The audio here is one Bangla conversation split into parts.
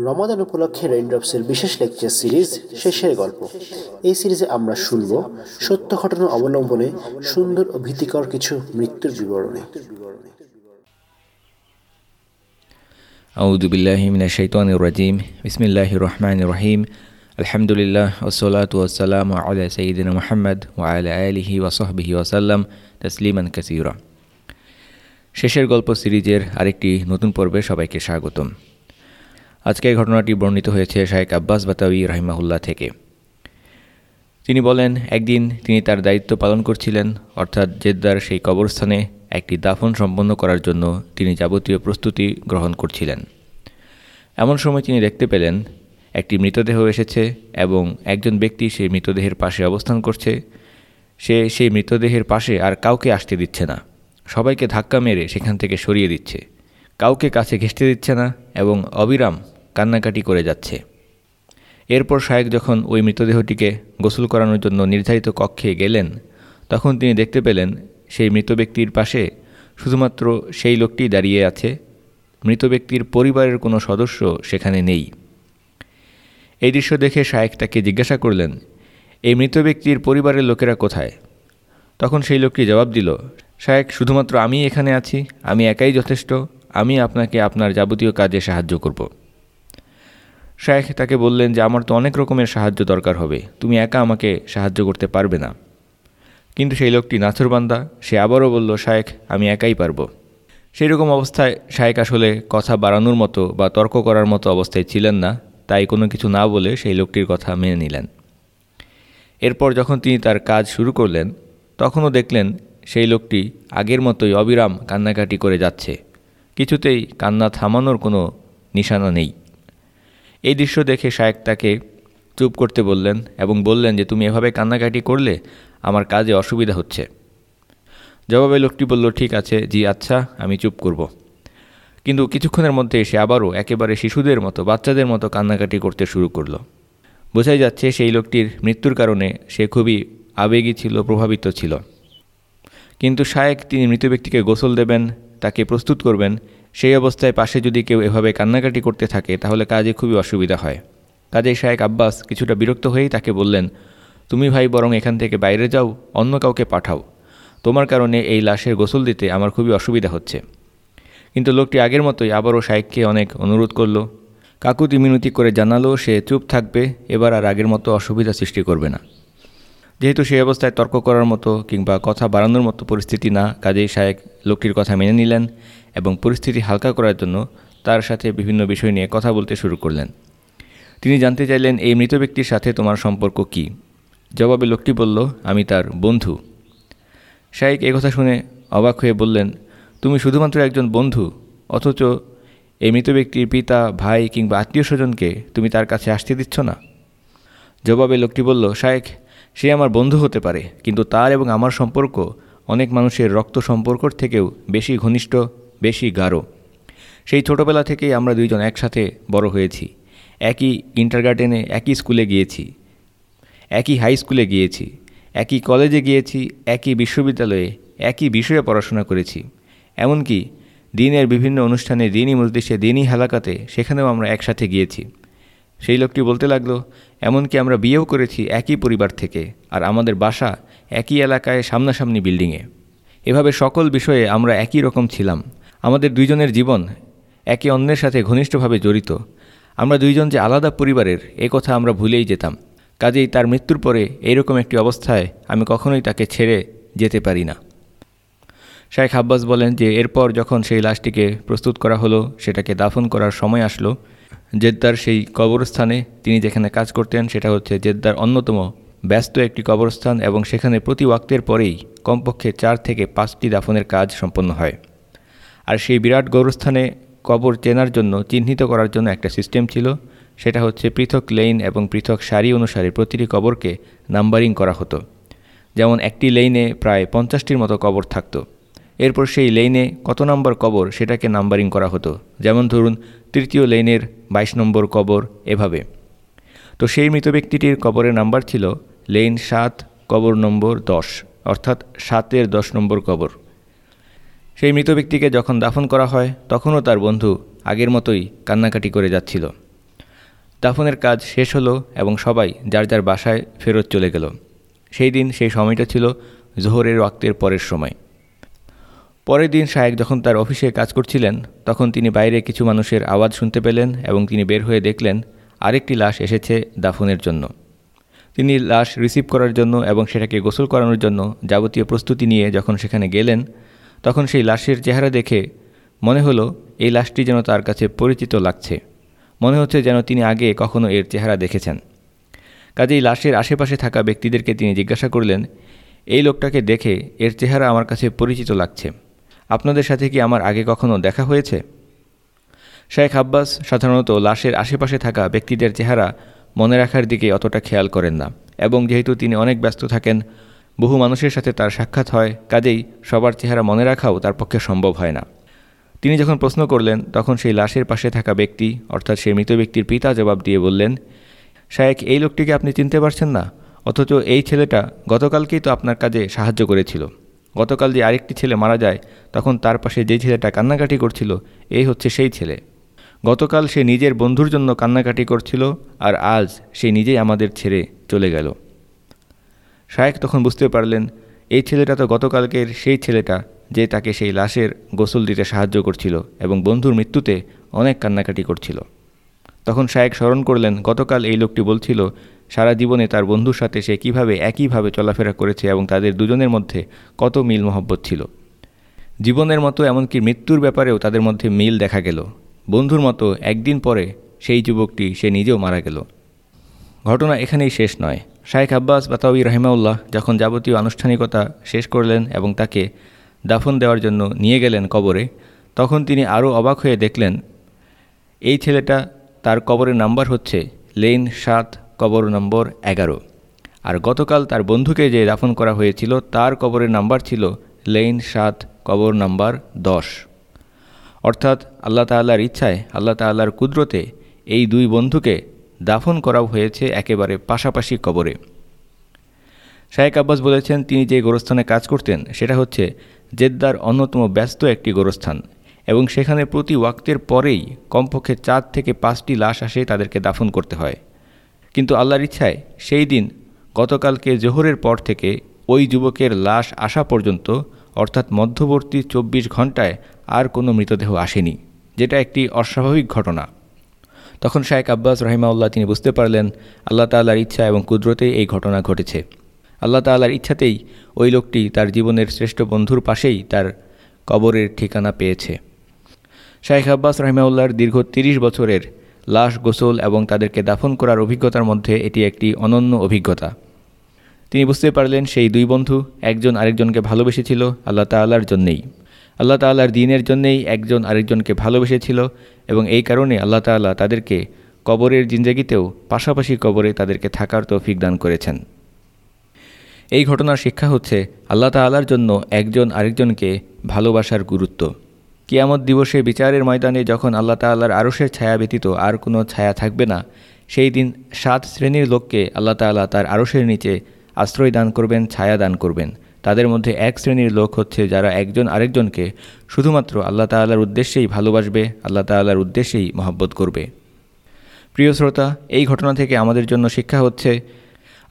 রমাদান উপলক্ষে রেইনড্রপসের বিশেষ লেকচার সিরিজ শেষের গল্প এই সিরিজে আমরা শুনব সত্য ঘটনা অবলম্বনে সুন্দর ও ভীতিকর কিছু মৃত্যুর বিবরণী أعوذ بالله من الشيطان الرجيم بسم الله الرحمن الرحيم الحمد لله والصلاة والسلام على سيدنا محمد وعلى آله وصحبه وسلم تسليما كثيرا শেষের গল্প সিরিজের আরেকটি নতুন পর্বে সবাইকে স্বাগতম আজকের ঘটনাটি বর্ণিত হয়েছে শাহেক আব্বাস বাতাউই রাহিমাহুল্লাহ থেকে। তিনি বলেন, একদিন তিনি তার দায়িত্ব পালন করছিলেন, অর্থাৎ জেদ্দার সেই কবরস্থানে একটি দাফন সম্পন্ন করার জন্য তিনি যাবতীয় প্রস্তুতি গ্রহণ করছিলেন। এমন সময় তিনি দেখতে পেলেন, একটি মৃতদেহ এসেছে এবং একজন ব্যক্তি সেই মৃতদেহের পাশে অবস্থান করছে। সে সেই মৃতদেহের পাশে আর কাউকে আসতে দিচ্ছে না। সবাইকে ধাক্কা মেরে সেখান থেকে সরিয়ে দিচ্ছে। কাউকে কাছে ঘেঁষতে দিচ্ছে না এবং অবিরাম কান্নাকাটি করে যাচ্ছে। এরপর শায়েক যখন ওই মৃতদেহটিকে গোসল করানোর জন্য নির্ধারিত কক্ষে গেলেন, তখন তিনি দেখতে পেলেন সেই মৃত ব্যক্তির পাশে শুধুমাত্র সেই লোকটি দাঁড়িয়ে আছে, মৃত ব্যক্তির পরিবারের কোনো সদস্য সেখানে নেই। এই দৃশ্য দেখে শায়েক তাকে জিজ্ঞাসা করলেন, এই মৃত ব্যক্তির পরিবারের লোকেরা কোথায়? তখন সেই লোকটি জবাব দিল, শায়েক, শুধুমাত্র আমি এখানে আছি, আমি একাই যথেষ্ট, আমি আপনাকে আপনার যাবতীয় কাজে সাহায্য করব। শায়েখ তাকে বললেন যে, আমার তো অনেক রকমের সাহায্য দরকার হবে। তুমি একা আমাকে সাহায্য করতে পারবে না। কিন্তু সেই লোকটি নাথরবান্দা সে আবারও বলল, শায়েখ, আমি একাই পারব। সেই রকম অবস্থায় শায়েক আসলে কথা বাড়ানোর মতো বা তর্ক করার মতো অবস্থায় ছিলেন না, তাই কোনো কিছু না বলে সেই লোকটির কথা মেনে নিলেন। এরপর যখন তিনি তার কাজ শুরু করলেন, তখনও দেখলেন সেই লোকটি আগের মতোই অবিরাম কান্নাকাটি করে যাচ্ছে। কিছুতেই কান্না থামানোর কোনো নিশানা নেই। এই দৃশ্য দেখে শায়েক তাকে চুপ করতে বললেন এবং বললেন যে, তুমি এভাবে কান্নাকাটি করলে আমার কাজে অসুবিধা হচ্ছে। জবাবে লোকটি বলল, ঠিক আছে, জি আচ্ছা আমি চুপ করব। কিন্তু কিছুক্ষণের মধ্যে সে আবারও একেবারে শিশুদের মতো, বাচ্চাদের মতো কান্নাকাটি করতে শুরু করল। বোঝাই যাচ্ছে সেই লোকটির মৃত্যুর কারণে সে খুবই আবেগী ছিল, প্রভাবিত ছিল। কিন্তু শায়েক তিনি মৃত ব্যক্তিকে গোসল দেবেন তাকে প্রস্তুত করবেন, সেই অবস্থায় পাশে যদি কেউ এভাবে কান্নাকাটি করতে থাকে, তাহলে কাজে খুবই অসুবিধা হয়। কাজেই শায়েক আব্বাস কিছুটা বিরক্ত হয়েই তাকে বললেন, তুমি ভাই বরং এখান থেকে বাইরে যাও, অন্য কাউকে পাঠাও। তোমার কারণে এই লাশের গোসল দিতে আমার খুবই অসুবিধা হচ্ছে। কিন্তু লোকটি আগের মতোই আবারও শায়েককে অনেক অনুরোধ করল। কাকুতি মিনতি করে জানালো, সে চুপ থাকবে, এবার আর আগের মতো অসুবিধা সৃষ্টি করবে না। যেহেতু সেই অবস্থায় তর্ক করার মতো কিংবা কথা বাড়ানোর মতো পরিস্থিতি না, কাজেই শায়েক লোকটির কথা মেনে নিলেন এবং পরিস্থিতি হালকা করার জন্য তার সাথে বিভিন্ন বিষয় নিয়ে কথা বলতে শুরু করলেন। তিনি জানতে চাইলেন, এই মৃত ব্যক্তির সাথে তোমার সম্পর্ক কি? জবাবে লোকটি বলল, আমি তার বন্ধু। শাইক কথা শুনে অবাক হয়ে বললেন, তুমি শুধুমাত্র একজন বন্ধু, অথচ এই মৃত ব্যক্তির পিতা, ভাই কিংবা আত্মীয় স্বজনকে তুমি তার কাছে আসতে দিচ্ছ না? জবাবে লোকটি বলল শায়েখ সে আমার বন্ধু হতে পারে, কিন্তু তার এবং আমার সম্পর্ক অনেক মানুষের রক্ত সম্পর্কর থেকেও বেশি ঘনিষ্ঠ, বেশি গাঢ়। সেই ছোটোবেলা থেকেই আমরা দুইজন একসাথে বড় হয়েছি। একই ইন্টারগার্ডেনে একই স্কুলে গিয়েছি। একই হাই স্কুলে গিয়েছি। একই কলেজে গিয়েছি, একই বিশ্ববিদ্যালয়ে, একই বিষয়ে পড়াশোনা করেছি। এমনকি দিনের বিভিন্ন অনুষ্ঠানে দিনই মজলিসে, দিনই হালাকাতে সেখানেও আমরা একসাথে গিয়েছি। সেই লোকটি বলতে লাগল, এমনকি আমরা বিয়েও করেছি একই পরিবার থেকে, আর আমাদের বাসা একই এলাকায় সামনাসামনি বিল্ডিংয়ে। এভাবে সকল বিষয়ে আমরা একই রকম ছিলাম। আমাদের দুইজনের জীবন একে অন্যের সাথে ঘনিষ্ঠভাবে জড়িত। আমরা দুইজন যে আলাদা পরিবারের, এ কথা আমরা ভুলেই যেতাম। কাজেই তার মৃত্যুর পরে এইরকম একটি অবস্থায় আমি কখনোই তাকে ছেড়ে যেতে পারি না। শায়েখ আব্বাস বলেন যে, এরপর যখন সেই লাশটিকে প্রস্তুত করা হলো, সেটাকে দাফন করার সময় আসলো জেদ্দার সেই কবরস্থানে তিনি যেখানে কাজ করতেন, সেটা হচ্ছে জেদ্দার অন্যতম ব্যস্ত একটি কবরস্থান এবং সেখানে প্রতি ওয়াক্তের পরেই কমপক্ষে চার থেকে পাঁচটি দাফনের কাজ সম্পন্ন হয়। আর সেই বিরাট গৌরস্থানে কবর চেনার জন্য চিহ্নিত করার জন্য একটা সিস্টেম ছিল, সেটা হচ্ছে পৃথক লেইন এবং পৃথক সারি অনুসারে প্রতিটি কবরকে নাম্বারিং করা হতো। যেমন একটি লেইনে প্রায় পঞ্চাশটির মতো কবর থাকতো। এরপর সেই লেইনে কত নম্বর কবর সেটাকে নাম্বারিং করা হতো। যেমন ধরুন তৃতীয় লেনের বাইশ নম্বর কবর এভাবে। তো সেই মৃত ব্যক্তিটির কবরের নাম্বার ছিল লেইন সাত, কবর নম্বর দশ, অর্থাৎ সাতের দশ নম্বর কবর। সেই মৃত ব্যক্তিকে যখন দাফন করা হয়, তখনও তার বন্ধু আগের মতোই কান্নাকাটি করে যাচ্ছিল। দাফনের কাজ শেষ হলো এবং সবাই যার যার বাসায় ফেরত চলে গেল। সেই দিন সেই সময়টা ছিল জোহরের ওয়াক্তের পরের সময়। পরের দিন শায়েক যখন তার অফিসে কাজ করছিলেন, তখন তিনি বাইরে কিছু মানুষের আওয়াজ শুনতে পেলেন এবং তিনি বের হয়ে দেখলেন আরেকটি লাশ এসেছে দাফনের জন্য। তিনি লাশ রিসিভ করার জন্য এবং সেটাকে গোসল করানোর জন্য যাবতীয় প্রস্তুতি নিয়ে যখন সেখানে গেলেন, তখন সেই লাশের চেহারা দেখে মনে হলো এই লাশটি যেন তার কাছে পরিচিত লাগছে। মনে হচ্ছে যেন তিনি আগে কখনো এর চেহারা দেখেছেন। কাজেই লাশের আশেপাশে থাকা ব্যক্তিদেরকে তিনি জিজ্ঞাসা করলেন, এই লোকটাকে দেখে এর চেহারা আমার কাছে পরিচিত লাগছে। আপনাদের সাথে কি আমার আগে কখনো দেখা হয়েছে? শেখ আব্বাস সাধারণত লাশের আশেপাশে থাকা ব্যক্তিদের চেহারা মনে রাখার দিকে অতটা খেয়াল করেন না এবং যেহেতু তিনি অনেক ব্যস্ত থাকেন, বহু মানুষের সাথে তার সাক্ষাৎ হয়, কাজেই সবার চেহারা মনে রাখাও তার পক্ষে সম্ভব হয় না। তিনি যখন প্রশ্ন করলেন, তখন সেই লাশের পাশে থাকা ব্যক্তি, অর্থাৎ সেই মৃত ব্যক্তির পিতা জবাব দিয়ে বললেন শায়েক এই লোকটিকে আপনি চিনতে পারছেন না, অথচ এই ছেলেটা গতকালকেই তো আপনার কাজে সাহায্য করেছিল। গতকাল যে আরেকটি ছেলে মারা যায়, তখন তার পাশে যে ছেলেটা কান্নাকাটি করছিল, এই হচ্ছে সেই ছেলে। গতকাল সে নিজের বন্ধুর জন্য কান্নাকাটি করছিল, আর আজ সে নিজেই আমাদের ছেড়ে চলে গেল। শায়েক তখন বুঝতে পারলেন, এই ছেলেটা তো গতকালকের সেই ছেলেটা, যে তাকে সেই লাশের গোসল দিতে সাহায্য করছিল এবং বন্ধুর মৃত্যুতে অনেক কান্নাকাটি করছিল। তখন শায়েক স্মরণ করলেন, গতকাল এই লোকটি বলছিল সারা জীবনে তার বন্ধুর সাথে সে কীভাবে একইভাবে চলাফেরা করেছে এবং তাদের দুজনের মধ্যে কত মিল মহব্বত ছিল। জীবনের মতো এমনকি মৃত্যুর ব্যাপারেও তাদের মধ্যে মিল দেখা গেল। বন্ধুর মতো একদিন পরে সেই যুবকটি সে নিজেও মারা গেল। ঘটনা এখানেই শেষ নয়। শায়েখ আব্বাস বাতাউই রহিমাউল্লাহ যখন যাবতীয় আনুষ্ঠানিকতা শেষ করলেন এবং তাকে দাফন দেওয়ার জন্য নিয়ে গেলেন কবরে, তখন তিনি আরও অবাক হয়ে দেখলেন, এই ছেলেটা তার কবরের নাম্বার হচ্ছে লেন সাত কবর নম্বর এগারো। আর গতকাল তার বন্ধুকে যে দাফন করা হয়েছিল, তার কবরের নাম্বার ছিল লেন সাত, কবর নাম্বার দশ। অর্থাৎ আল্লাহ তাল্লাহর ইচ্ছায়, আল্লাহ তাল্লাহর কুদরতে এই দুই বন্ধুকে দাফন করা হয়েছে একেবারে পাশাপাশি কবরে। শায়েক আব্বাস বলেছেন, তিনি যে গোরস্থানে কাজ করতেন, সেটা হচ্ছে জেদ্দার অন্যতম ব্যস্ত একটি গোরস্থান এবং সেখানে প্রতি ওয়াক্তের পরেই কমপক্ষে চার থেকে পাঁচটি লাশ আসে তাদেরকে দাফন করতে হয়। কিন্তু আল্লাহর ইচ্ছায় সেই দিন গতকালকে জোহরের পর থেকে ওই যুবকের লাশ আসা পর্যন্ত, অর্থাৎ মধ্যবর্তী চব্বিশ ঘন্টায় আর কোনো মৃতদেহ আসেনি, যেটা একটি অস্বাভাবিক ঘটনা। তখন শায়েক আব্বাস রহিমাউল্লাহ তিনি বুঝতে পারলেন, আল্লাহ তাল্লাহর ইচ্ছা এবং কুদরতেই এই ঘটনা ঘটেছে। আল্লাহ তাল্লাহর ইচ্ছাতেই ওই লোকটি তার জীবনের শ্রেষ্ঠ বন্ধুর পাশেই তার কবরের ঠিকানা পেয়েছে। শাইখ আব্বাস রহিমাউল্লাহর দীর্ঘ তিরিশ বছরের লাশ, গোসল এবং তাদেরকে দাফন করার অভিজ্ঞতার মধ্যে এটি একটি অনন্য অভিজ্ঞতা। তিনি বুঝতে পারলেন সেই দুই বন্ধু একজন আরেকজনকে ভালোবেসেছিল আল্লাহ তাল্লাহর জন্যেই। আল্লাহ তাল্লাহর দিনের জন্যেই একজন আরেকজনকে ভালোবেসেছিল এবং এই কারণে আল্লাহ তাল্লাহ তাদেরকে কবরের জিন্দেগিতেও পাশাপাশি কবরে তাদেরকে থাকার তৌফিক দান করেছেন। এই ঘটনার শিক্ষা হচ্ছে আল্লাহ তাল্লাহর জন্য একজন আরেকজনকে ভালোবাসার গুরুত্ব। কিয়ামত দিবসে বিচারের ময়দানে যখন আল্লাহ তাল্লাহর আরশের ছায়া ব্যতীত আর কোনো ছায়া থাকবে না, সেই দিন সাত শ্রেণির লোককে আল্লাহ তাল্লাহ তার আরশের নিচে আশ্রয় দান করবেন, ছায়া দান করবেন। তাদের মধ্যে এক শ্রেণির লোক হচ্ছে যারা একজন আরেকজনকে শুধুমাত্র আল্লাহ তাল্লাহর উদ্দেশ্যেই ভালোবাসবে, আল্লাহ তাল্লাহর উদ্দেশ্যেই মহব্বত করবে। প্রিয় শ্রোতা, এই ঘটনা থেকে আমাদের জন্য শিক্ষা হচ্ছে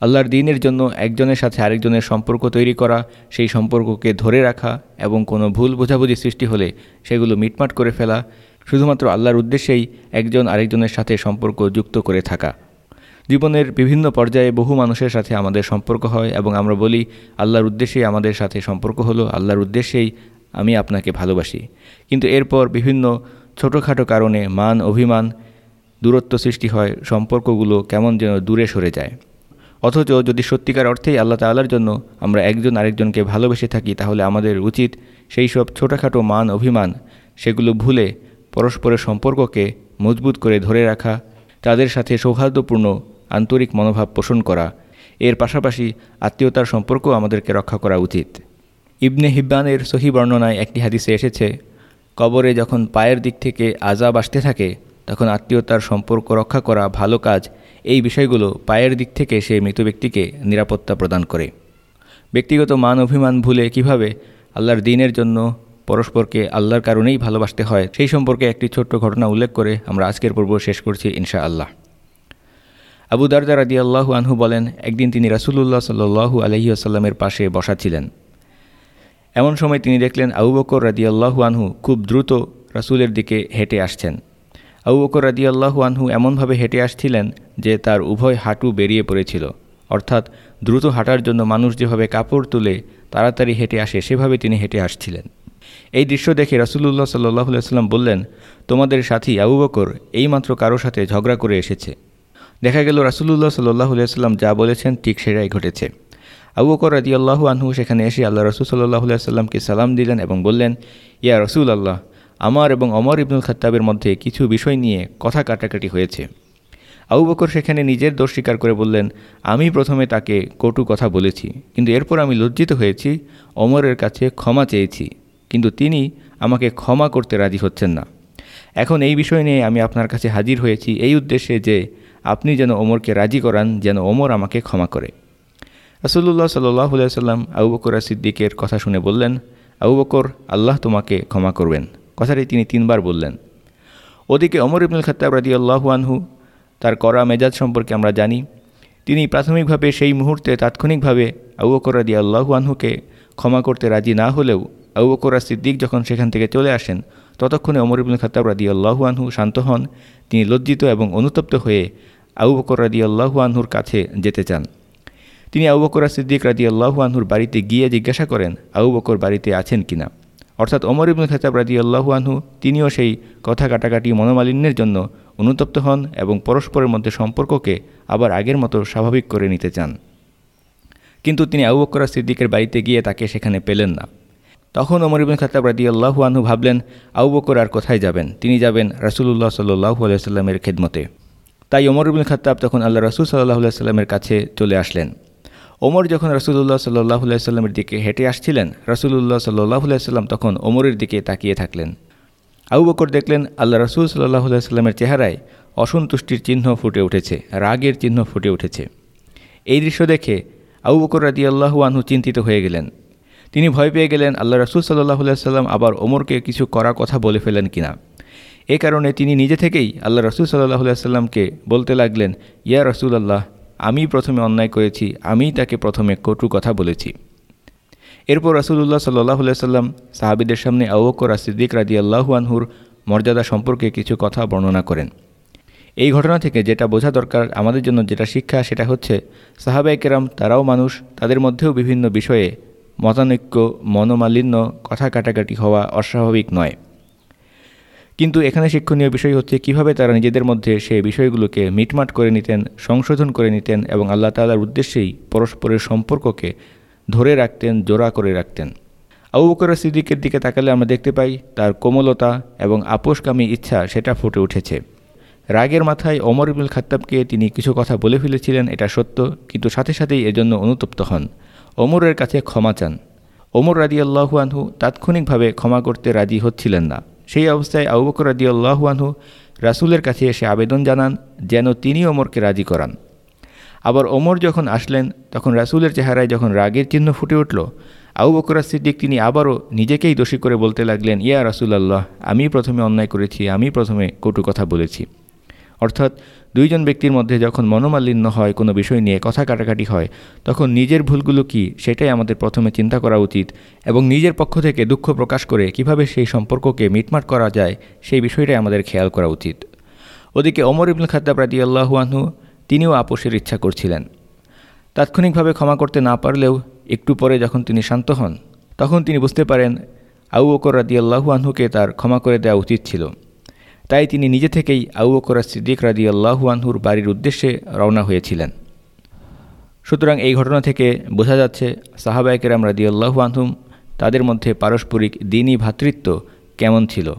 আল্লাহর দিনের জন্য একজনের সাথে আরেকজনের সম্পর্ক তৈরি করা, সেই সম্পর্ককে ধরে রাখা এবং কোনো ভুল বোঝাবুঝি সৃষ্টি হলে সেগুলো মিটমাট করে ফেলা, শুধুমাত্র আল্লাহর উদ্দেশ্যেই একজন আরেকজনের সাথে সম্পর্ক যুক্ত করে থাকা। জীবনের বিভিন্ন পর্যায়ে বহু মানুষের সাথে আমাদের সম্পর্ক হয় এবং আমরা বলি, আল্লাহর উদ্দেশ্যেই আমাদের সাথে সম্পর্ক হলো, আল্লাহর উদ্দেশ্যেই আমি আপনাকে ভালোবাসি। কিন্তু এরপর বিভিন্ন ছোটোখাটো কারণে মান, অভিমান, দূরত্ব সৃষ্টি হয়, সম্পর্কগুলো কেমন যেন দূরে সরে যায়। অথচ যদি সত্যিকার অর্থেই আল্লাহ তাল্লার জন্য আমরা একজন আরেকজনকে ভালোবেসে থাকি, তাহলে আমাদের উচিত সেই সব ছোটোখাটো মান, অভিমান, সেগুলো ভুলে পরস্পরের সম্পর্ককে মজবুত করে ধরে রাখা, তাদের সাথে সৌহার্দ্যপূর্ণ আন্তরিক মনোভাব পোষণ করা। এর পাশাপাশি আত্মীয়তার সম্পর্ক আমাদেরকে রক্ষা করা উচিত। ইবনে হিব্বানের সহি বর্ণনায় একটি হাদিসে এসেছে, কবরে যখন পায়ের দিক থেকে আজাব আসতে থাকে, তখন আত্মীয়তার সম্পর্ক রক্ষা করা ভালো কাজ এই বিষয়গুলো পায়ের দিক থেকে সে মৃত ব্যক্তিকে নিরাপত্তা প্রদান করে। ব্যক্তিগত মান অভিমান ভুলে কীভাবে আল্লাহর দিনের জন্য পরস্পরকে আল্লাহর কারণেই ভালোবাসতে হয়, সেই সম্পর্কে একটি ছোট্ট ঘটনা উল্লেখ করে আমরা আজকের পর্ব শেষ করছি ইনশা আল্লাহ আবু দারদা রাদি আল্লাহু আনহু বলেন, একদিন তিনি রাসুলুল্লাহ সাল্লু আলহি আসাল্লামের পাশে বসা ছিলেন। এমন সময় তিনি দেখলেন আবু বকর রাদি আল্লাহু আনহু খুব দ্রুত রাসুলের দিকে হেঁটে আসছেন। আবু বকর রাদি আল্লাহু আনহু এমনভাবে হেঁটে আসছিলেন যে তার উভয় হাঁটু বেরিয়ে পড়েছিল। অর্থাৎ দ্রুত হাঁটার জন্য মানুষ যেভাবে কাপড় তুলে তাড়াতাড়ি হেঁটে আসে, সেভাবে তিনি হেঁটে আসছিলেন। এই দৃশ্য দেখে রাসুলুল্লাহ সাল্লাহ সাল্লাম বললেন, তোমাদের সাথী আবু বকর এইমাত্র কারও সাথে ঝগড়া করে এসেছে। দেখা গেল রাসুলুল্লাহ সাল্লাহ সাল্লাম যা বলেছেন ঠিক সেটাই ঘটেছে। আবু বকর রাজি আল্লাহু আনহু সেখানে এসে আল্লাহ রসুল সাল্লাহ সাল্লামকে সালাম দিলেন এবং বললেন, ইয়া রসুল আল্লাহ আমার এবং অমর ইবনুল খত্তাবের মধ্যে কিছু বিষয় নিয়ে কথা কাটাকাটি হয়েছে। আবু বকর সেখানে নিজের দোষ স্বীকার করে বললেন, আমি প্রথমে তাকে কটু কথা বলেছি, কিন্তু এরপর আমি লজ্জিত হয়েছি অমরের কাছে ক্ষমা চেয়েছি, কিন্তু তিনি আমাকে ক্ষমা করতে রাজি হচ্ছেন না। এখন এই বিষয় নিয়ে আমি আপনার কাছে হাজির হয়েছি এই উদ্দেশ্যে যে আপনি যেন ওমরকে রাজি করান, যেন ওমর আমাকে ক্ষমা করে। রাসুল্লাহ সাল্লাহ সাল্লাম আবু বকর সিদ্দিকের কথা শুনে বললেন, আবু বকর, আল্লাহ তোমাকে ক্ষমা করবেন। কথাটি তিনি তিনবার বললেন। ওদিকে অমর ইবনুল খত্তাব রাজি আল্লাহু আনহু তার করা মেজাজ সম্পর্কে আমরা জানি, তিনি প্রাথমিকভাবে সেই মুহূর্তে তাৎক্ষণিকভাবে আবু বকর রাজি আল্লাহু আনহুকে ক্ষমা করতে রাজি না হলেও আবু সিদ্দিক যখন সেখান থেকে চলে আসেন, ততক্ষণে অমর ইবুল খতাব রাদি আল্লাহু আনহু শান্ত হন, তিনি লজ্জিত এবং অনুতপ্ত হয়ে আবু বকর রাদি আল্লাহু কাছে যেতে চান। তিনি আবু বকর সিদ্দিক রাদি আল্লাহু আনহুর বাড়িতে গিয়ে জিজ্ঞাসা করেন, আবু বকর বাড়িতে আছেন কিনা? অর্থাৎ অমর ইবুল খতাব রাদি আল্লাহু আনহু, তিনিও সেই কথা কাটাকাটি মনোমালিন্যের জন্য অনুতপ্ত হন এবং পরস্পরের মধ্যে সম্পর্ককে আবার আগের মতো স্বাভাবিক করে নিতে চান। কিন্তু তিনি আবু বকর সিদ্দিকের বাড়িতে গিয়ে তাকে সেখানে পেলেন না। তখন অমর ইবিন খাতাব রাদি আল্লাহু আনহু ভাবলেন আউ বকর আর কোথায় যাবেন? তিনি যাবেন রাসুলুল্লাহ সাল্লু আলাইস্লামের খেদমতে। তাই ওমর ইবিন খাতাব তখন আল্লাহ রসুল সাল্লাহ সাল্লামের কাছে চলে আসলেন। ওমর যখন রসুল্লাহ সাল্লাহ সাল্লামের দিকে হেঁটে আসছিলেন, রসুলুল্লাহ সাল্লাহ সাল্লাম তখন ওমরের দিকে তাকিয়ে থাকলেন। আবু বকর দেখলেন, আল্লাহ রসুল সাল্লাহ সাল্লামের চেহারায় অসন্তুষ্টির চিহ্ন ফুটে উঠেছে, রাগের চিহ্ন ফুটে উঠেছে। এই দৃশ্য দেখে আবু বকর রাদি আল্লাহু আনহু চিন্তিত হয়ে গেলেন। তিনি ভয় পেয়ে গেলেন, আল্লাহ রসুল সাল্লাহ সাল্লাম আবার ওমরকে কিছু করার কথা বলে ফেলেন কিনা? এ কারণে তিনি নিজে থেকেই আল্লাহ রসুল সাল্লাহ সাল্লামকে বলতে লাগলেন, ইয়া রসুল আল্লাহ আমি প্রথমে অন্যায় করেছি আমিই তাকে প্রথমে কটু কথা বলেছি। এরপর রাসুলুল্লাহ সাল্লাহ সাল্লাম সাহাবিদের সামনে আউবকর সিদ্দিক রাজি আল্লাহু আনহুর মর্যাদা সম্পর্কে কিছু কথা বর্ণনা করেন। এই ঘটনা থেকে যেটা বোঝা দরকার আমাদের জন্য যেটা শিক্ষা, সেটা হচ্ছে কেরাম তারাও মানুষ, তাদের মধ্যেও বিভিন্ন বিষয়ে মতানৈক্য, মনোমালিন্য, কথা কাটাকাটি হওয়া অস্বাভাবিক নয়। কিন্তু এখানে শিক্ষণীয় বিষয় হচ্ছে কীভাবে তারা নিজেদের মধ্যে সেই বিষয়গুলোকে মিটমাট করে নিতেন, সংশোধন করে নিতেন এবং আল্লাহ তালার উদ্দেশ্যেই পরস্পরের সম্পর্ককে ধরে রাখতেন, জোড়া করে রাখতেন। আবু বকর সিদ্দিকের দিকে তাকালে আমরা দেখতে পাই, তার কোমলতা এবং আপোষকামী ইচ্ছা সেটা ফুটে উঠেছে। রাগের মাথায় অমর ইবুল খাত্তাবকে তিনি কিছু কথা বলে ফেলেছিলেন, এটা সত্য, কিন্তু সাথে সাথেই এজন্য অনুতপ্ত হন। ওমরের কাছে ক্ষমা চান। ওমর রাদি আল্লাহু আনহু তাৎক্ষণিকভাবে ক্ষমা করতে রাজি হচ্ছিলেন না। সেই অবস্থায় আউবকর রাজি আনহু রাসুলের কাছে এসে আবেদন জানান, যেন তিনি ওমরকে রাজি করান। আবার ওমর যখন আসলেন, তখন রাসুলের চেহারায় যখন রাগের চিহ্ন ফুটে উঠল আউ বকরা সিদ্দিক তিনি আবারও নিজেকেই দোষী করে বলতে লাগলেন, ইয়া রাসুলাল্লাহ, আমি প্রথমে অন্যায় করেছি, আমি প্রথমে কটু কথা বলেছি। অর্থাৎ দুইজন ব্যক্তির মধ্যে যখন মনোমালিন্য হয়, কোনো বিষয় নিয়ে কথা কাটাকাটি হয়, তখন নিজের ভুলগুলো কি সেটাই আমাদের প্রথমে চিন্তা করা উচিত এবং নিজের পক্ষ থেকে দুঃখ প্রকাশ করে কীভাবে সেই সম্পর্ককে মিটমাট করা যায় সেই বিষয়টাই আমাদের খেয়াল করা উচিত। ওদিকে অমর ইবুল খাদ্দাব রাদি আল্লাহু আনহু, তিনিও আপোষের ইচ্ছা করছিলেন। তাৎক্ষণিকভাবে ক্ষমা করতে না পারলেও একটু পরে যখন তিনি শান্ত হন, তখন তিনি বুঝতে পারেন আউ বকর রাদি আল্লাহু আনহুকে তার ক্ষমা করে দেওয়া উচিত ছিল। তাই তিনি নিজে থেকেই আউ বকরা সিদ্দিক রাদি আল্লাহু আনহুর বাড়ির উদ্দেশ্যে রওনা হয়েছিলেন। সুতরাং এই ঘটনা থেকে বোঝা যাচ্ছে সাহাবায়কেরাম রাদি আল্লাহু আনহুম তাদের মধ্যে পারস্পরিক দিনই ভ্রাতৃত্ব কেমন ছিল।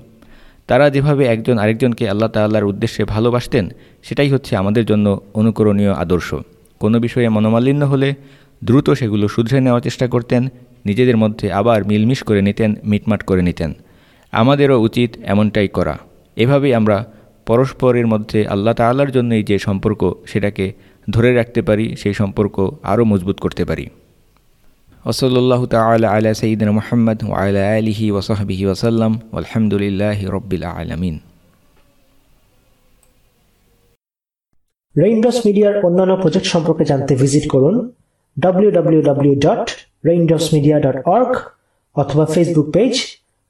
তারা যেভাবে একজন আরেকজনকে আল্লাহ তাল্লাহর উদ্দেশ্যে ভালোবাসতেন, সেটাই হচ্ছে আমাদের জন্য অনুকরণীয় আদর্শ। কোনো বিষয়ে মনোমালিন্য হলে দ্রুত সেগুলো শুধরে নেওয়ার চেষ্টা করতেন, নিজেদের মধ্যে আবার মিলমিশ করে নিতেন, মিটমাট করে নিতেন। আমাদেরও উচিত এমনটাই করা। এভাবেই আমরা পরস্পরের মধ্যে আল্লাহ তাল্লার জন্যই যে সম্পর্ক সেটাকে ধরে রাখতে পারি, সেই সম্পর্ক আরও মজবুত করতে পারি। ওসল্লাহ তাল আলা সঈদিন মোহাম্মদ ওয়াইলা আলিহি ওসহবিহি ওসাল্লাম আলহামদুলিল্লাহ রব্বিল আলমিন। রেইনড্রপস মিডিয়ার অন্যান্য প্রজেক্ট সম্পর্কে জানতে ভিজিট করুন W W W dot raindrops media dot www.raindropsmedia.org অথবা Facebook page